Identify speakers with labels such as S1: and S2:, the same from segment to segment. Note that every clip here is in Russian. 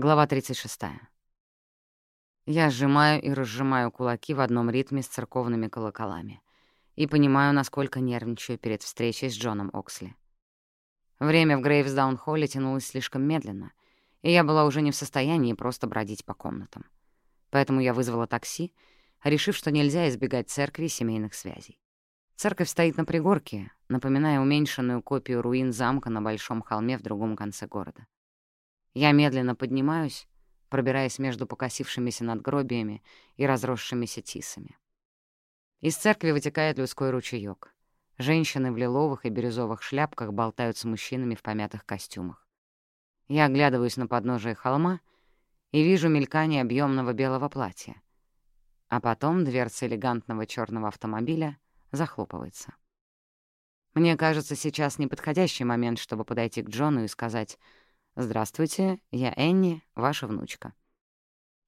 S1: Глава 36. Я сжимаю и разжимаю кулаки в одном ритме с церковными колоколами и понимаю, насколько нервничаю перед встречей с Джоном Оксли. Время в Грейвсдаун-холле тянулось слишком медленно, и я была уже не в состоянии просто бродить по комнатам. Поэтому я вызвала такси, решив, что нельзя избегать церкви и семейных связей. Церковь стоит на пригорке, напоминая уменьшенную копию руин замка на большом холме в другом конце города. Я медленно поднимаюсь, пробираясь между покосившимися надгробиями и разросшимися тисами. Из церкви вытекает людской ручеёк. Женщины в лиловых и бирюзовых шляпках болтают с мужчинами в помятых костюмах. Я оглядываюсь на подножие холма и вижу мелькание объемного белого платья. А потом дверца элегантного черного автомобиля захлопывается. Мне кажется, сейчас неподходящий момент, чтобы подойти к Джону и сказать «Здравствуйте, я Энни, ваша внучка».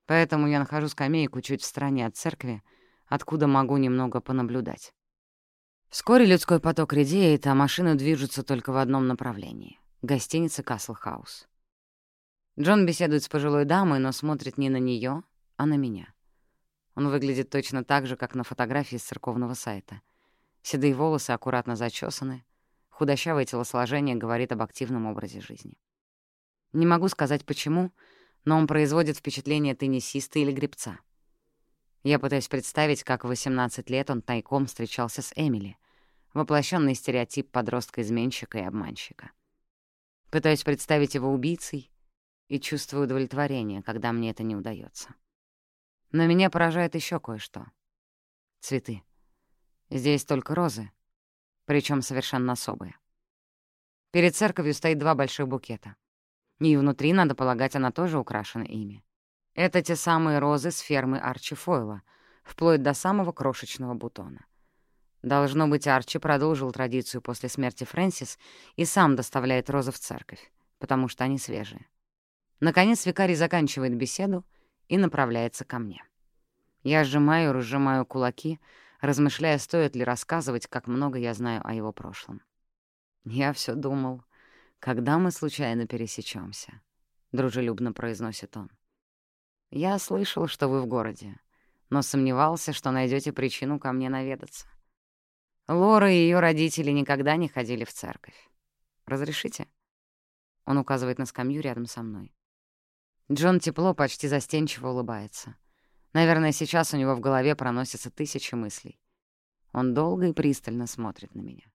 S1: Поэтому я нахожу скамейку чуть в стороне от церкви, откуда могу немного понаблюдать. Вскоре людской поток редеет, а машины движутся только в одном направлении — гостиница «Касл Хаус». Джон беседует с пожилой дамой, но смотрит не на нее, а на меня. Он выглядит точно так же, как на фотографии с церковного сайта. Седые волосы аккуратно зачесаны, худощавое телосложение говорит об активном образе жизни. Не могу сказать почему, но он производит впечатление теннисиста или гребца. Я пытаюсь представить, как в 18 лет он тайком встречался с Эмили, воплощенный стереотип подростка-изменщика и обманщика. Пытаюсь представить его убийцей и чувствую удовлетворение, когда мне это не удается. Но меня поражает еще кое-что. Цветы. Здесь только розы, причем совершенно особые. Перед церковью стоит два больших букета. И внутри, надо полагать, она тоже украшена ими. Это те самые розы с фермы Арчи Фойла, вплоть до самого крошечного бутона. Должно быть, Арчи продолжил традицию после смерти Фрэнсис и сам доставляет розы в церковь, потому что они свежие. Наконец викарий заканчивает беседу и направляется ко мне. Я сжимаю и разжимаю кулаки, размышляя, стоит ли рассказывать, как много я знаю о его прошлом. Я все думал, когда мы случайно пересечемся, дружелюбно произносит он. «Я слышал, что вы в городе, но сомневался, что найдете причину ко мне наведаться. Лора и ее родители никогда не ходили в церковь. Разрешите?» Он указывает на скамью рядом со мной. Джон тепло, почти застенчиво улыбается. Наверное, сейчас у него в голове проносятся тысячи мыслей. Он долго и пристально смотрит на меня.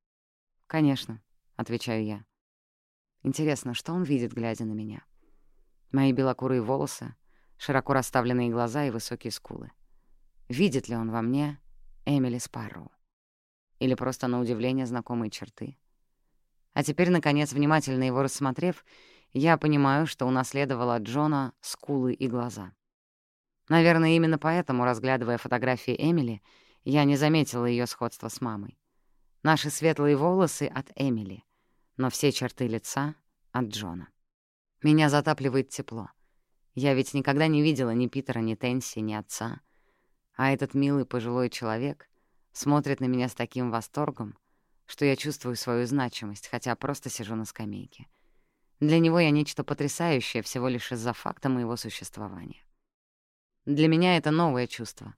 S1: «Конечно», — отвечаю я. Интересно, что он видит, глядя на меня? Мои белокурые волосы, широко расставленные глаза и высокие скулы. Видит ли он во мне Эмили Спарроу? Или просто на удивление знакомые черты? А теперь, наконец, внимательно его рассмотрев, я понимаю, что унаследовала Джона скулы и глаза. Наверное, именно поэтому, разглядывая фотографии Эмили, я не заметила ее сходства с мамой. Наши светлые волосы от Эмили, но все черты лица от Джона. Меня затапливает тепло. Я ведь никогда не видела ни Питера, ни Тенси, ни отца. А этот милый пожилой человек смотрит на меня с таким восторгом, что я чувствую свою значимость, хотя просто сижу на скамейке. Для него я нечто потрясающее всего лишь из-за факта моего существования. Для меня это новое чувство,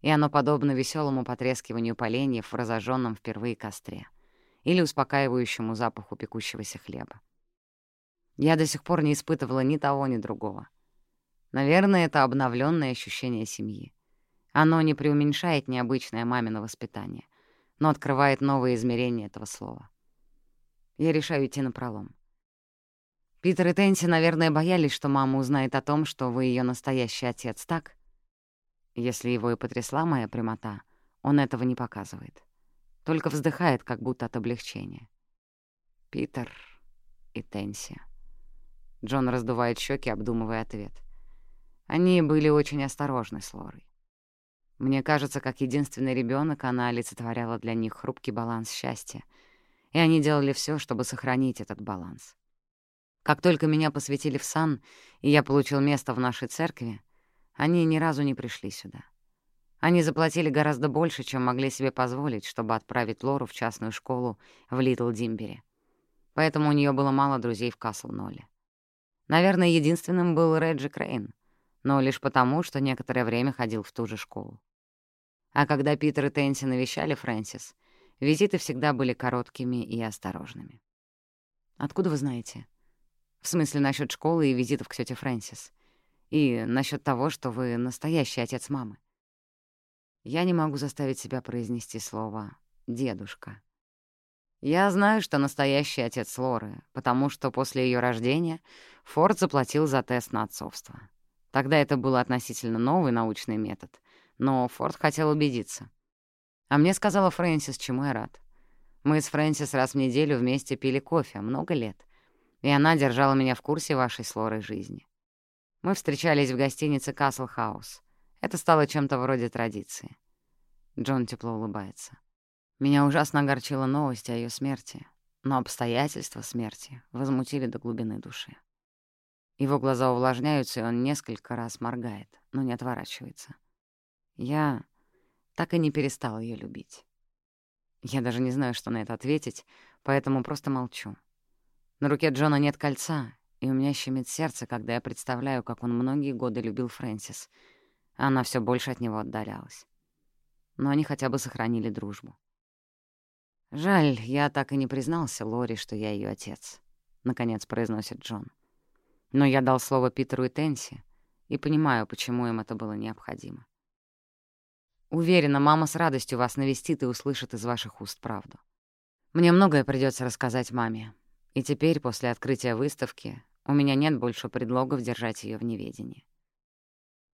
S1: и оно подобно веселому потрескиванию поленьев в разожженном впервые костре или успокаивающему запаху пекущегося хлеба. Я до сих пор не испытывала ни того, ни другого. Наверное, это обновленное ощущение семьи. Оно не преуменьшает необычное мамино воспитание, но открывает новые измерения этого слова. Я решаю идти напролом. Питер и Тенси, наверное, боялись, что мама узнает о том, что вы ее настоящий отец, так? Если его и потрясла моя прямота, он этого не показывает. Только вздыхает, как будто от облегчения. Питер и Тенси. Джон раздувает щеки, обдумывая ответ. Они были очень осторожны с Лорой. Мне кажется, как единственный ребенок, она олицетворяла для них хрупкий баланс счастья, и они делали все, чтобы сохранить этот баланс. Как только меня посвятили в сан, и я получил место в нашей церкви, они ни разу не пришли сюда. Они заплатили гораздо больше, чем могли себе позволить, чтобы отправить Лору в частную школу в Литл Димбере. Поэтому у нее было мало друзей в Касл-Нолле. Наверное, единственным был Реджи Крейн, но лишь потому, что некоторое время ходил в ту же школу. А когда Питер и Тенси навещали Фрэнсис, визиты всегда были короткими и осторожными. «Откуда вы знаете?» «В смысле, насчет школы и визитов к тете Фрэнсис. И насчет того, что вы настоящий отец мамы». Я не могу заставить себя произнести слово «дедушка». Я знаю, что настоящий отец Лоры, потому что после ее рождения Форд заплатил за тест на отцовство. Тогда это был относительно новый научный метод, но Форд хотел убедиться. А мне сказала Фрэнсис, чему я рад. Мы с Фрэнсис раз в неделю вместе пили кофе, много лет, и она держала меня в курсе вашей с Лорой жизни. Мы встречались в гостинице «Касл Хаус». Это стало чем-то вроде традиции. Джон тепло улыбается. Меня ужасно огорчила новость о ее смерти, но обстоятельства смерти возмутили до глубины души. Его глаза увлажняются, и он несколько раз моргает, но не отворачивается. Я так и не перестал ее любить. Я даже не знаю, что на это ответить, поэтому просто молчу. На руке Джона нет кольца, и у меня щемит сердце, когда я представляю, как он многие годы любил Фрэнсис, она все больше от него отдалялась. Но они хотя бы сохранили дружбу. «Жаль, я так и не признался Лори, что я ее отец», — наконец произносит Джон. «Но я дал слово Питеру и Тенси, и понимаю, почему им это было необходимо. Уверена, мама с радостью вас навестит и услышит из ваших уст правду. Мне многое придется рассказать маме, и теперь, после открытия выставки, у меня нет больше предлогов держать ее в неведении.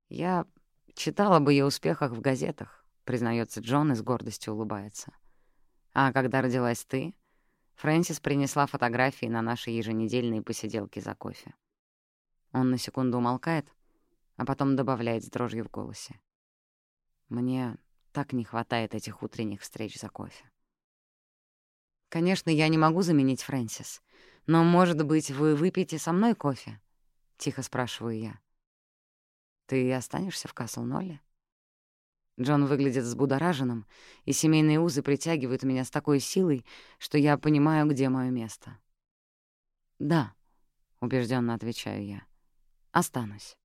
S1: Я читала бы ее успехах в газетах, признается Джон и с гордостью улыбается. А когда родилась ты, Фрэнсис принесла фотографии на наши еженедельные посиделки за кофе. Он на секунду умолкает, а потом добавляет с дрожью в голосе. Мне так не хватает этих утренних встреч за кофе. Конечно, я не могу заменить Фрэнсис, но, может быть, вы выпьете со мной кофе? Тихо спрашиваю я. Ты останешься в Касл-Нолле? Джон выглядит взбудораженным, и семейные узы притягивают меня с такой силой, что я понимаю, где мое место. «Да», — убежденно отвечаю я, — «останусь».